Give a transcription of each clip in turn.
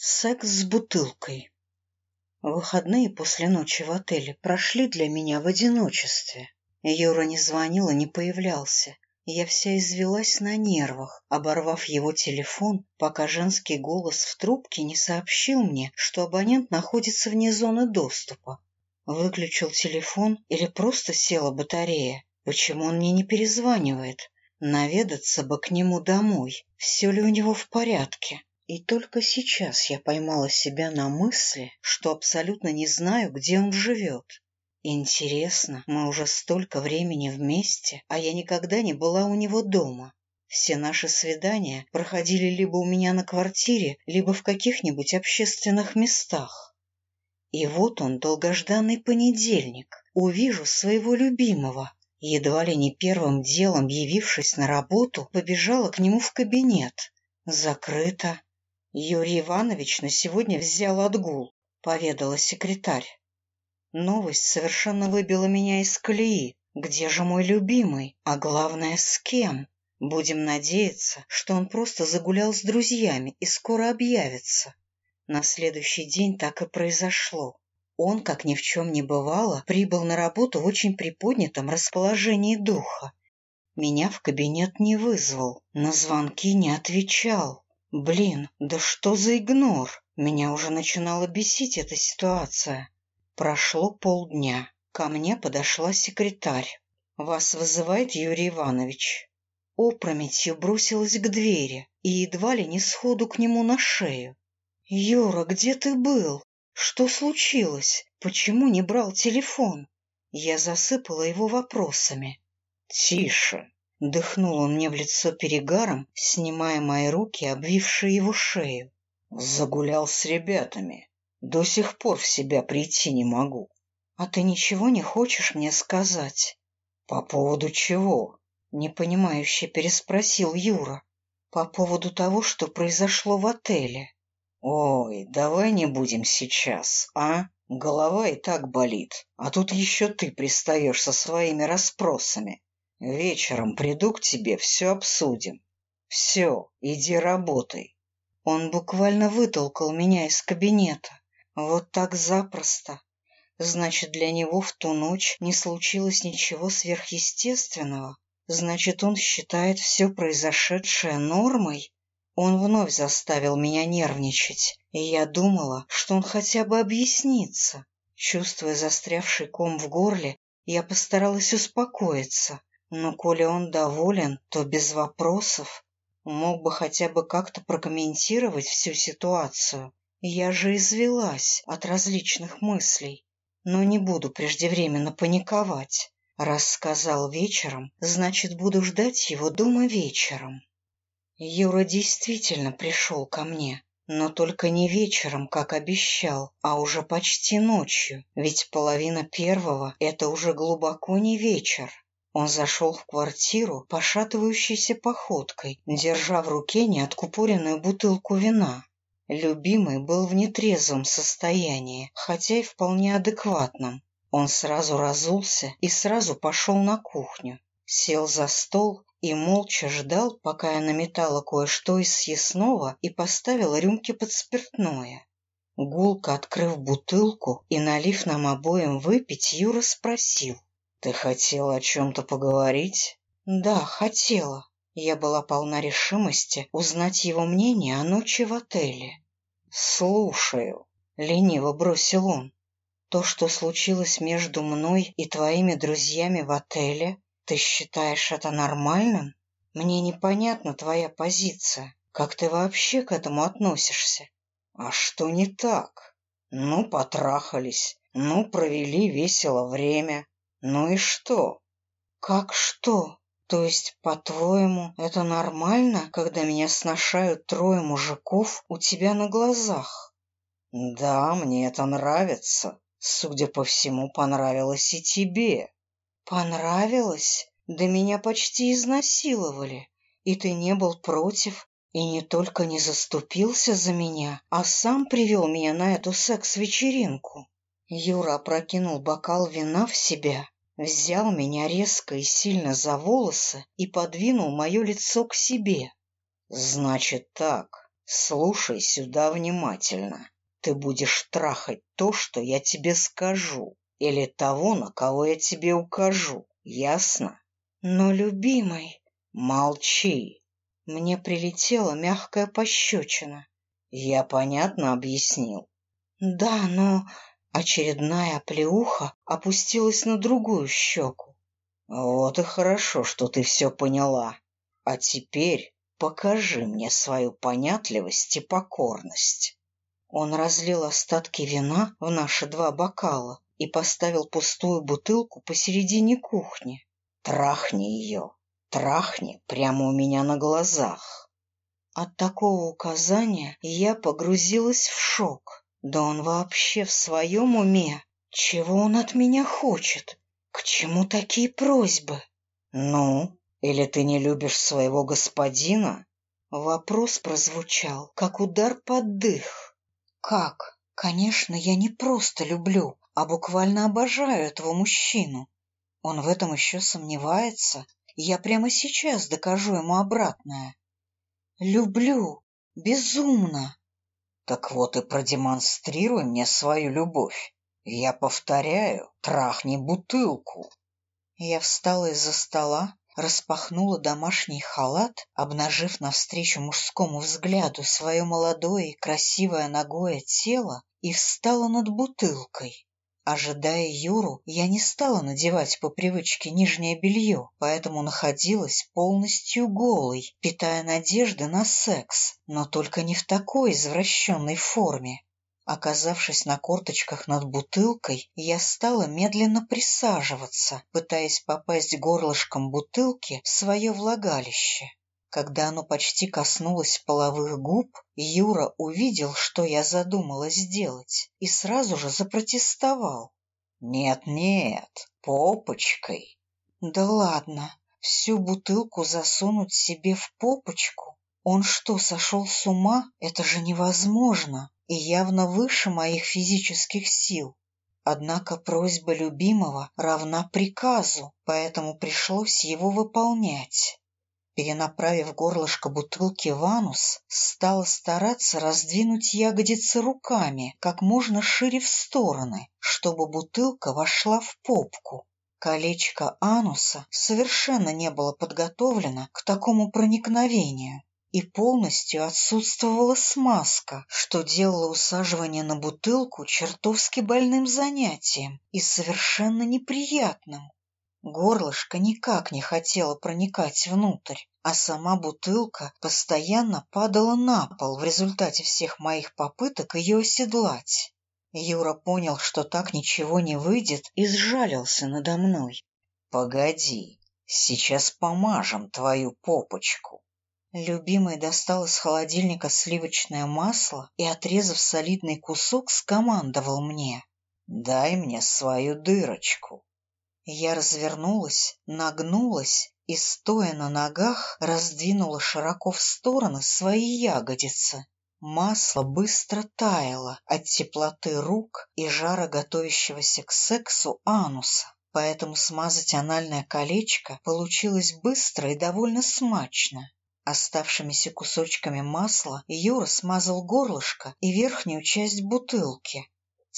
Секс с бутылкой. Выходные после ночи в отеле прошли для меня в одиночестве. Юра не звонил и не появлялся. Я вся извелась на нервах, оборвав его телефон, пока женский голос в трубке не сообщил мне, что абонент находится вне зоны доступа. Выключил телефон или просто села батарея. Почему он мне не перезванивает? Наведаться бы к нему домой. Все ли у него в порядке? И только сейчас я поймала себя на мысли, что абсолютно не знаю, где он живет. Интересно, мы уже столько времени вместе, а я никогда не была у него дома. Все наши свидания проходили либо у меня на квартире, либо в каких-нибудь общественных местах. И вот он, долгожданный понедельник, увижу своего любимого. Едва ли не первым делом, явившись на работу, побежала к нему в кабинет. Закрыто. Юрий Иванович на сегодня взял отгул, поведала секретарь. Новость совершенно выбила меня из колеи. Где же мой любимый? А главное, с кем? Будем надеяться, что он просто загулял с друзьями и скоро объявится. На следующий день так и произошло. Он, как ни в чем не бывало, прибыл на работу в очень приподнятом расположении духа. Меня в кабинет не вызвал, на звонки не отвечал. Блин, да что за игнор? Меня уже начинала бесить эта ситуация. Прошло полдня. Ко мне подошла секретарь. «Вас вызывает Юрий Иванович». Опрометью бросилась к двери и едва ли не сходу к нему на шею. «Юра, где ты был? Что случилось? Почему не брал телефон?» Я засыпала его вопросами. «Тише!» Дыхнул он мне в лицо перегаром, снимая мои руки, обвившие его шею. Загулял с ребятами. До сих пор в себя прийти не могу. А ты ничего не хочешь мне сказать? По поводу чего? Непонимающе переспросил Юра. По поводу того, что произошло в отеле. Ой, давай не будем сейчас, а? Голова и так болит, а тут еще ты пристаешь со своими расспросами. Вечером приду к тебе, все обсудим. Все, иди работай. Он буквально вытолкал меня из кабинета. Вот так запросто. Значит, для него в ту ночь не случилось ничего сверхъестественного. Значит, он считает все произошедшее нормой. Он вновь заставил меня нервничать, и я думала, что он хотя бы объяснится. Чувствуя застрявший ком в горле, я постаралась успокоиться. Но коли он доволен, то без вопросов. Мог бы хотя бы как-то прокомментировать всю ситуацию. Я же извелась от различных мыслей. Но не буду преждевременно паниковать. Раз сказал вечером, значит, буду ждать его дома вечером. Юра действительно пришел ко мне, но только не вечером, как обещал, а уже почти ночью, ведь половина первого — это уже глубоко не вечер. Он зашел в квартиру пошатывающейся походкой, держа в руке неоткупоренную бутылку вина. Любимый был в нетрезвом состоянии, хотя и вполне адекватном. Он сразу разулся и сразу пошел на кухню. Сел за стол и молча ждал, пока я наметала кое-что из съестного и поставила рюмки под спиртное. Гулко открыв бутылку и налив нам обоим выпить, Юра спросил. «Ты хотела о чем-то поговорить?» «Да, хотела». Я была полна решимости узнать его мнение о ночи в отеле. «Слушаю», — лениво бросил он. «То, что случилось между мной и твоими друзьями в отеле, ты считаешь это нормальным? Мне непонятна твоя позиция. Как ты вообще к этому относишься?» «А что не так? Ну, потрахались, ну, провели весело время, ну и что? Как что? То есть, по-твоему, это нормально, когда меня сношают трое мужиков у тебя на глазах? Да, мне это нравится. Судя по всему, понравилось и тебе. Понравилось? Да меня почти изнасиловали. И ты не был против, и не только не заступился за меня, а сам привел меня на эту секс-вечеринку. Юра опрокинул бокал вина в себя, взял меня резко и сильно за волосы и подвинул мое лицо к себе. «Значит так, Слушай сюда внимательно. Ты будешь трахать то, что я тебе скажу, или того, на кого я тебе укажу. Ясно? Но, любимый, молчи. Мне прилетела мягкая пощечина. Я понятно объяснил? Да, но очередная оплеуха опустилась на другую щеку. Вот и хорошо, что ты все поняла. А теперь покажи мне свою понятливость и покорность. Он разлил остатки вина в наши два бокала и поставил пустую бутылку посередине кухни. Трахни ее, трахни прямо у меня на глазах. От такого указания я погрузилась в шок. Да он вообще в своем уме? Чего он от меня хочет? К чему такие просьбы? Ну, или ты не любишь своего господина? Вопрос прозвучал, как удар под дых. Как? Конечно, я не просто люблю, а буквально обожаю этого мужчину. Он в этом еще сомневается. Я прямо сейчас докажу ему обратное. Люблю. Безумно. Так вот и продемонстрируй мне свою любовь. Я повторяю, трахни бутылку. Я встала из-за стола, распахнула домашний халат, обнажив навстречу мужскому взгляду свое молодое и красивое ногое тело, и встала над бутылкой. Ожидая Юру, я не стала надевать по привычке нижнее белье, поэтому находилась полностью голой, питая надежды на секс, но только не в такой извращенной форме. Оказавшись на корточках над бутылкой, я стала медленно присаживаться, пытаясь попасть горлышком бутылки в свое влагалище. Когда оно почти коснулось половых губ, Юра увидел, что я задумала сделать, и сразу же запротестовал. «Нет-нет, попочкой». «Да ладно, всю бутылку засунуть себе в попочку? Он что, сошел с ума? Это же невозможно!» и явно выше моих физических сил. Однако просьба любимого равна приказу, поэтому пришлось его выполнять. Перенаправив горлышко бутылки в анус, стала стараться раздвинуть ягодицы руками как можно шире в стороны, чтобы бутылка вошла в попку. Колечко ануса совершенно не было подготовлено к такому проникновению и полностью отсутствовала смазка, что делало усаживание на бутылку чертовски больным занятием и совершенно неприятным. Горлышко никак не хотело проникать внутрь, а сама бутылка постоянно падала на пол в результате всех моих попыток ее оседлать. Юра понял, что так ничего не выйдет, и сжалился надо мной. — Погоди, сейчас помажем твою попочку. Любимый достал из холодильника сливочное масло и, отрезав солидный кусок, скомандовал мне. «Дай мне свою дырочку». Я развернулась, нагнулась и, стоя на ногах, раздвинула широко в стороны свои ягодицы. Масло быстро таяло от теплоты рук и жара готовящегося к сексу ануса, поэтому смазать анальное колечко получилось быстро и довольно смачно. Оставшимися кусочками масла Юра смазал горлышко и верхнюю часть бутылки.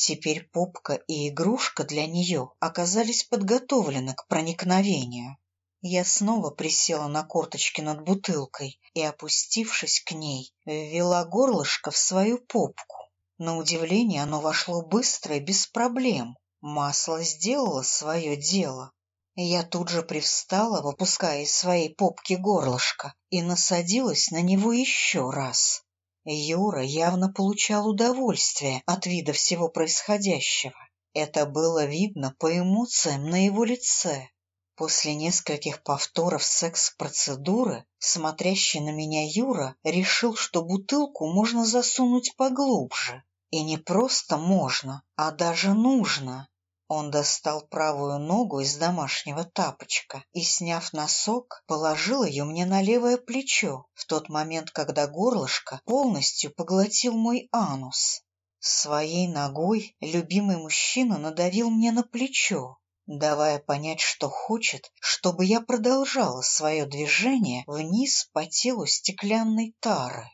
Теперь попка и игрушка для нее оказались подготовлены к проникновению. Я снова присела на корточки над бутылкой и, опустившись к ней, ввела горлышко в свою попку. На удивление оно вошло быстро и без проблем. Масло сделало свое дело. Я тут же привстала, выпуская из своей попки горлышко, и насадилась на него еще раз. Юра явно получал удовольствие от вида всего происходящего. Это было видно по эмоциям на его лице. После нескольких повторов секс-процедуры, смотрящий на меня Юра решил, что бутылку можно засунуть поглубже. И не просто можно, а даже нужно. Он достал правую ногу из домашнего тапочка и, сняв носок, положил ее мне на левое плечо в тот момент, когда горлышко полностью поглотил мой анус. Своей ногой любимый мужчина надавил мне на плечо, давая понять, что хочет, чтобы я продолжала свое движение вниз по телу стеклянной тары.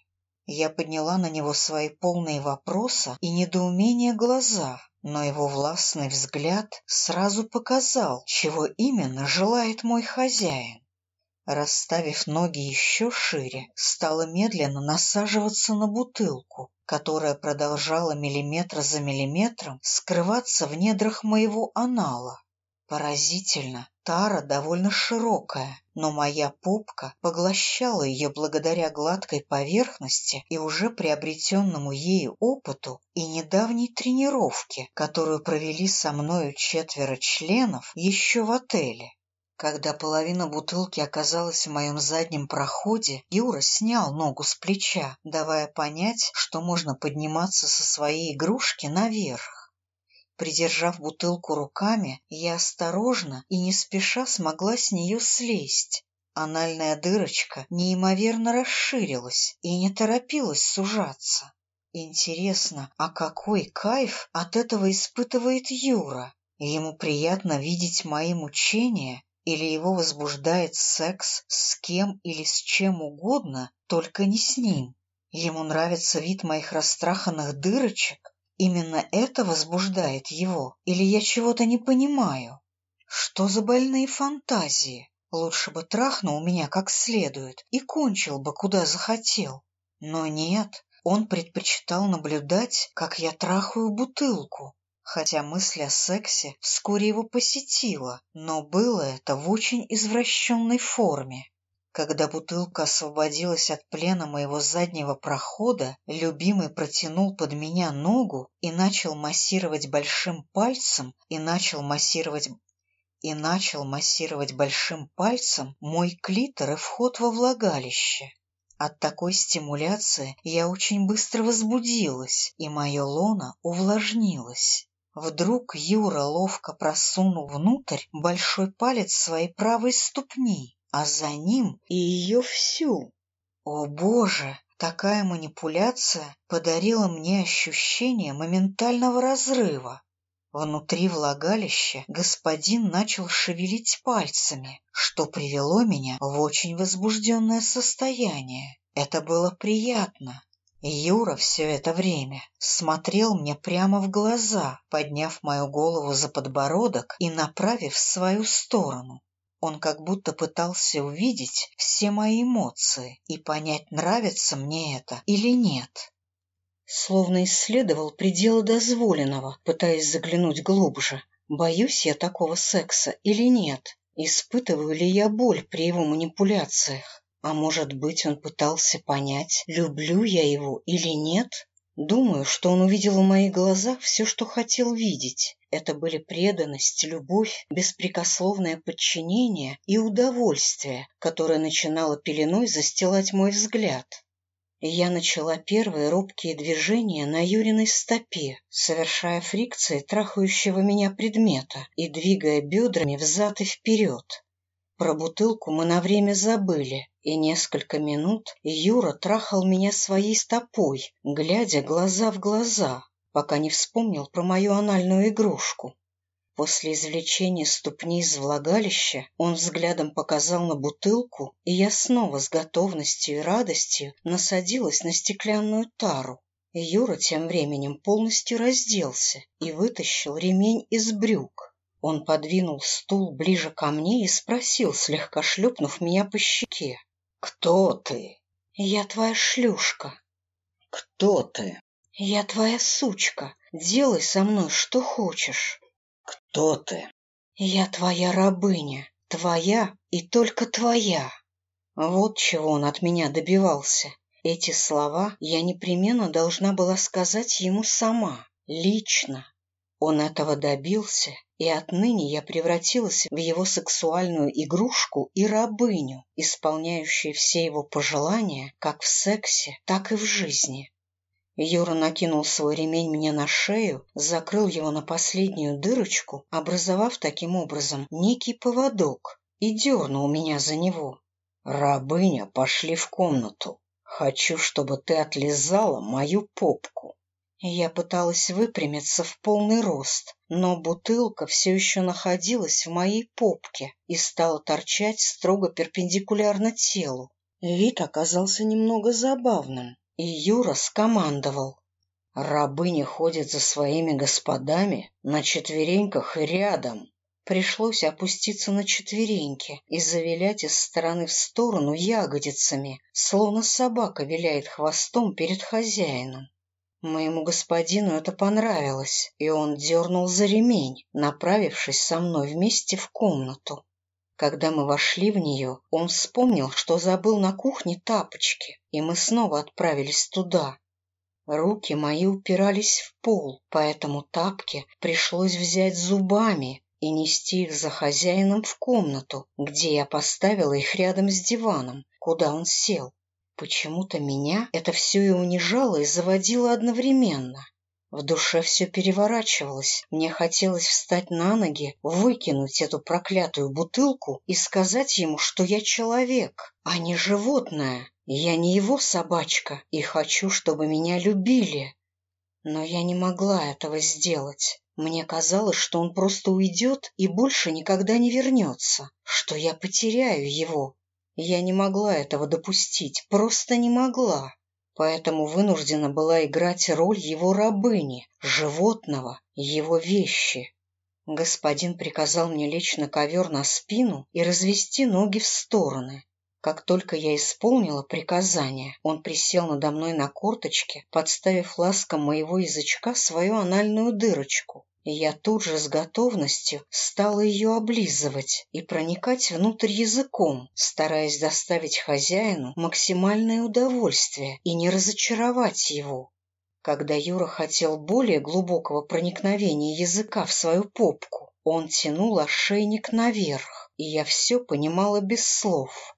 Я подняла на него свои полные вопроса и недоумения глаза, но его властный взгляд сразу показал, чего именно желает мой хозяин. Расставив ноги еще шире, стала медленно насаживаться на бутылку, которая продолжала миллиметр за миллиметром скрываться в недрах моего анала. Поразительно, тара довольно широкая, но моя попка поглощала ее благодаря гладкой поверхности и уже приобретенному ею опыту и недавней тренировке, которую провели со мною четверо членов еще в отеле. Когда половина бутылки оказалась в моем заднем проходе, Юра снял ногу с плеча, давая понять, что можно подниматься со своей игрушки наверх. Придержав бутылку руками, я осторожно и не спеша смогла с нее слезть. Анальная дырочка неимоверно расширилась и не торопилась сужаться. Интересно, а какой кайф от этого испытывает Юра? Ему приятно видеть мои мучения или его возбуждает секс с кем или с чем угодно, только не с ним. Ему нравится вид моих растраханных дырочек. Именно это возбуждает его, или я чего-то не понимаю? Что за больные фантазии? Лучше бы трахнул меня как следует и кончил бы, куда захотел. Но нет, он предпочитал наблюдать, как я трахаю бутылку, хотя мысль о сексе вскоре его посетила, но было это в очень извращенной форме. Когда бутылка освободилась от плена моего заднего прохода, любимый протянул под меня ногу и начал массировать большим пальцем и начал массировать и начал массировать большим пальцем мой клитор и вход во влагалище. От такой стимуляции я очень быстро возбудилась, и мое лоно увлажнилось. Вдруг Юра ловко просунул внутрь большой палец своей правой ступни, а за ним и ее всю. О боже! Такая манипуляция подарила мне ощущение моментального разрыва. Внутри влагалища господин начал шевелить пальцами, что привело меня в очень возбужденное состояние. Это было приятно, Юра все это время смотрел мне прямо в глаза, подняв мою голову за подбородок и направив в свою сторону. Он как будто пытался увидеть все мои эмоции и понять, нравится мне это или нет. Словно исследовал пределы дозволенного, пытаясь заглянуть глубже. Боюсь я такого секса или нет? Испытываю ли я боль при его манипуляциях? А может быть, он пытался понять, люблю я его или нет? Думаю, что он увидел в моих глазах все, что хотел видеть. Это были преданность, любовь, беспрекословное подчинение и удовольствие, которое начинало пеленой застилать мой взгляд. Я начала первые робкие движения на Юриной стопе, совершая фрикции трахающего меня предмета и двигая бедрами взад и вперед. Про бутылку мы на время забыли, и несколько минут Юра трахал меня своей стопой, глядя глаза в глаза, пока не вспомнил про мою анальную игрушку. После извлечения ступни из влагалища он взглядом показал на бутылку, и я снова с готовностью и радостью насадилась на стеклянную тару. Юра тем временем полностью разделся и вытащил ремень из брюк. Он подвинул стул ближе ко мне и спросил, слегка шлепнув меня по щеке. «Кто ты?» «Я твоя шлюшка». «Кто ты?» «Я твоя сучка. Делай со мной что хочешь». «Кто ты?» «Я твоя рабыня. Твоя и только твоя». Вот чего он от меня добивался. Эти слова я непременно должна была сказать ему сама, лично. Он этого добился, и отныне я превратилась в его сексуальную игрушку и рабыню, исполняющую все его пожелания как в сексе, так и в жизни. Юра накинул свой ремень мне на шею, закрыл его на последнюю дырочку, образовав таким образом некий поводок, и дернул меня за него. «Рабыня, пошли в комнату. Хочу, чтобы ты отлизала мою попку». Я пыталась выпрямиться в полный рост, но бутылка все еще находилась в моей попке и стала торчать строго перпендикулярно телу. Вид оказался немного забавным. И Юра скомандовал. Рабыни ходят за своими господами на четвереньках и рядом. Пришлось опуститься на четвереньки и завилять из стороны в сторону ягодицами, словно собака виляет хвостом перед хозяином. Моему господину это понравилось, и он дернул за ремень, направившись со мной вместе в комнату. Когда мы вошли в нее, он вспомнил, что забыл на кухне тапочки, и мы снова отправились туда. Руки мои упирались в пол, поэтому тапки пришлось взять зубами и нести их за хозяином в комнату, где я поставила их рядом с диваном, куда он сел. Почему-то меня это все и унижало, и заводило одновременно. В душе все переворачивалось. Мне хотелось встать на ноги, выкинуть эту проклятую бутылку и сказать ему, что я человек, а не животное. Я не его собачка и хочу, чтобы меня любили. Но я не могла этого сделать. Мне казалось, что он просто уйдет и больше никогда не вернется, что я потеряю его. Я не могла этого допустить, просто не могла. Поэтому вынуждена была играть роль его рабыни, животного, его вещи. Господин приказал мне лечь на ковер на спину и развести ноги в стороны. Как только я исполнила приказание, он присел надо мной на корточке, подставив ласком моего язычка свою анальную дырочку. Я тут же с готовностью стала ее облизывать и проникать внутрь языком, стараясь доставить хозяину максимальное удовольствие и не разочаровать его. Когда Юра хотел более глубокого проникновения языка в свою попку, он тянул ошейник наверх, и я все понимала без слов.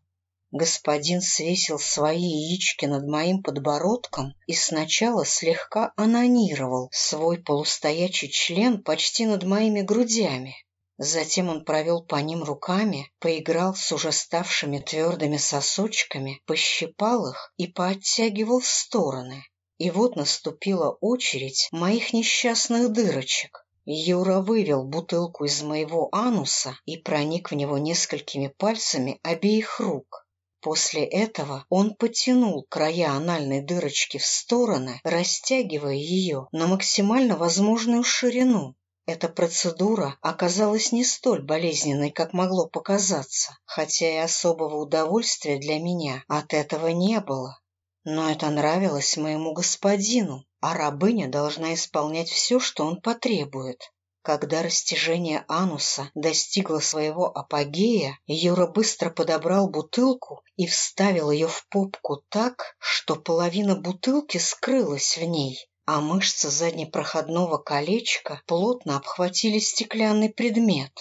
Господин свесил свои яички над моим подбородком и сначала слегка анонировал свой полустоячий член почти над моими грудями. Затем он провел по ним руками, поиграл с уже ставшими твердыми сосочками, пощипал их и пооттягивал в стороны. И вот наступила очередь моих несчастных дырочек. Юра вывел бутылку из моего ануса и проник в него несколькими пальцами обеих рук. После этого он потянул края анальной дырочки в стороны, растягивая ее на максимально возможную ширину. Эта процедура оказалась не столь болезненной, как могло показаться, хотя и особого удовольствия для меня от этого не было. Но это нравилось моему господину, а рабыня должна исполнять все, что он потребует. Когда растяжение ануса достигло своего апогея, Юра быстро подобрал бутылку и вставил ее в попку так, что половина бутылки скрылась в ней, а мышцы заднепроходного колечка плотно обхватили стеклянный предмет.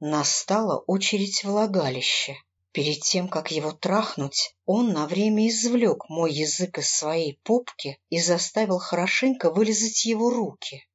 Настала очередь влагалища. Перед тем, как его трахнуть, он на время извлек мой язык из своей попки и заставил хорошенько вылезать его руки.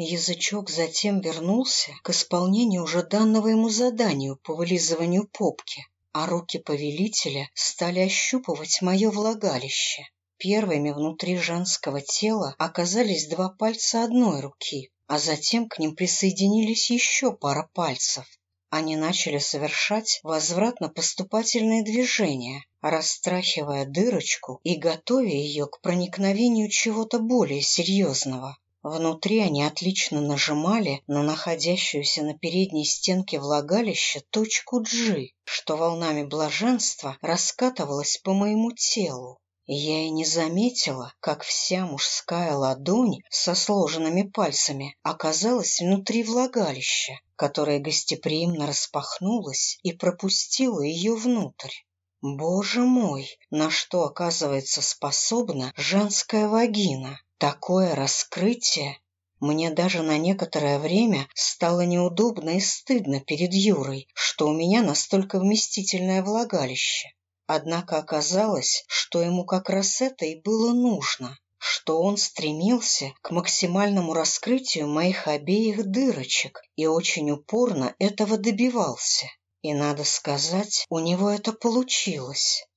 Язычок затем вернулся к исполнению уже данного ему заданию по вылизыванию попки, а руки повелителя стали ощупывать мое влагалище. Первыми внутри женского тела оказались два пальца одной руки, а затем к ним присоединились еще пара пальцев. Они начали совершать возвратно-поступательные движения, растрахивая дырочку и готовя ее к проникновению чего-то более серьезного. Внутри они отлично нажимали на находящуюся на передней стенке влагалища точку G, что волнами блаженства раскатывалась по моему телу. Я и не заметила, как вся мужская ладонь со сложенными пальцами оказалась внутри влагалища, которое гостеприимно распахнулось и пропустило ее внутрь. Боже мой, на что оказывается способна женская вагина! Такое раскрытие! Мне даже на некоторое время стало неудобно и стыдно перед Юрой, что у меня настолько вместительное влагалище. Однако оказалось, что ему как раз это и было нужно, что он стремился к максимальному раскрытию моих обеих дырочек и очень упорно этого добивался. И, надо сказать, у него это получилось.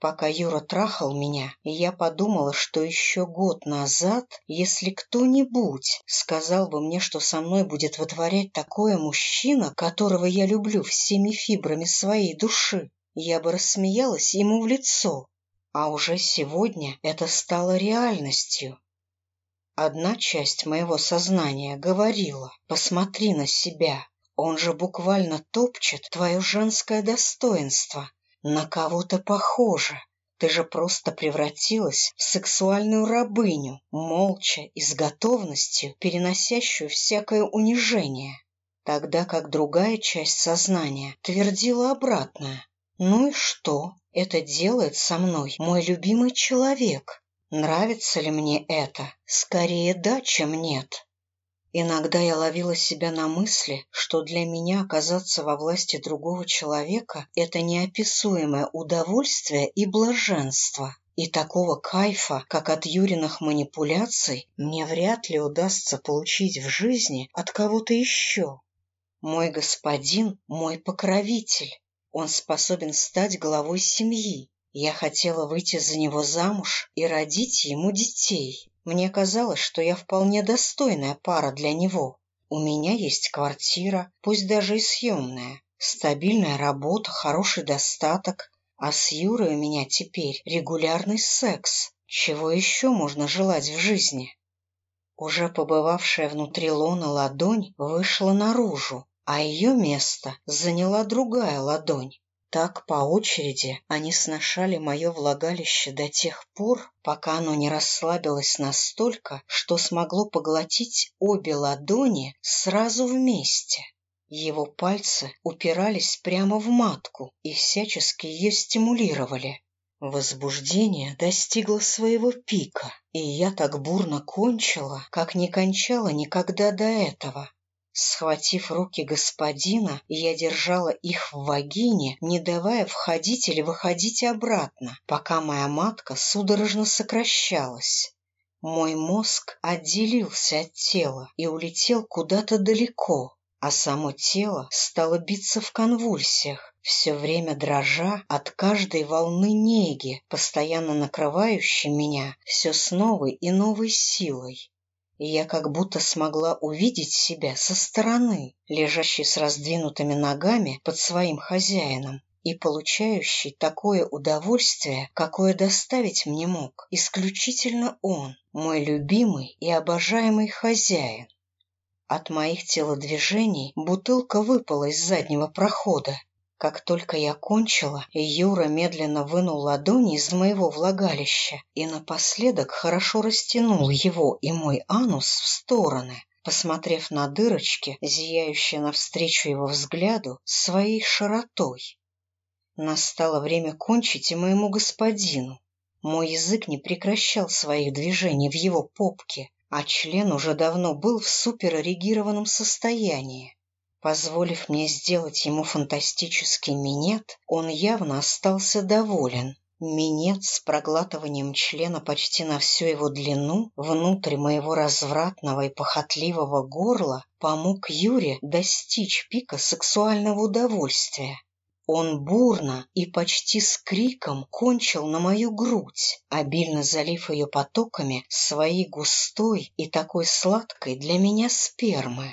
Пока Юра трахал меня, я подумала, что еще год назад, если кто-нибудь сказал бы мне, что со мной будет вытворять такое мужчина, которого я люблю всеми фибрами своей души, я бы рассмеялась ему в лицо. а уже сегодня это стало реальностью. Одна часть моего сознания говорила «посмотри на себя, он же буквально топчет твое женское достоинство, на кого то похоже». Ты же просто превратилась в сексуальную рабыню, молча и с готовностью переносящую всякое унижение. Тогда как другая часть сознания твердила обратное. Ну и что? Это делает со мной мой любимый человек. Нравится ли мне это? Скорее да, чем нет. Иногда я ловила себя на мысли, что для меня оказаться во власти другого человека – это неописуемое удовольствие и блаженство. И такого кайфа, как от Юриных манипуляций, мне вряд ли удастся получить в жизни от кого-то еще. Мой господин – мой покровитель. Он способен стать главой семьи. Я хотела выйти за него замуж и родить ему детей. Мне казалось, что я вполне достойная пара для него. У меня есть квартира, пусть даже и съемная, стабильная работа, хороший достаток, а с Юрой у меня теперь регулярный секс. Чего еще можно желать в жизни? Уже побывавшая внутри лона ладонь вышла наружу, а ее место заняла другая ладонь. Так по очереди они сношали мое влагалище до тех пор, пока оно не расслабилось настолько, что смогло поглотить обе ладони сразу вместе. Его пальцы упирались прямо в матку и всячески ее стимулировали. Возбуждение достигло своего пика, и я так бурно кончила, как не кончала никогда до этого. Схватив руки господина, я держала их в вагине, не давая входить или выходить обратно, пока моя матка судорожно сокращалась. Мой мозг отделился от тела и улетел куда-то далеко, а само тело стало биться в конвульсиях, все время дрожа от каждой волны неги, постоянно накрывающей меня все с новой и новой силой и я как будто смогла увидеть себя со стороны, лежащей с раздвинутыми ногами под своим хозяином и получающий такое удовольствие, какое доставить мне мог исключительно он, мой любимый и обожаемый хозяин. От моих телодвижений бутылка выпала из заднего прохода, как только я кончила, Юра медленно вынул ладони из моего влагалища и напоследок хорошо растянул его и мой анус в стороны, посмотрев на дырочки, зияющие навстречу его взгляду, своей широтой. Настало время кончить и моему господину. Мой язык не прекращал своих движений в его попке, а член уже давно был в суперэрегированном состоянии. Позволив мне сделать ему фантастический минет, он явно остался доволен. Минет с проглатыванием члена почти на всю его длину внутрь моего развратного и похотливого горла помог Юре достичь пика сексуального удовольствия. Он бурно и почти с криком кончил на мою грудь, обильно залив ее потоками своей густой и такой сладкой для меня спермы.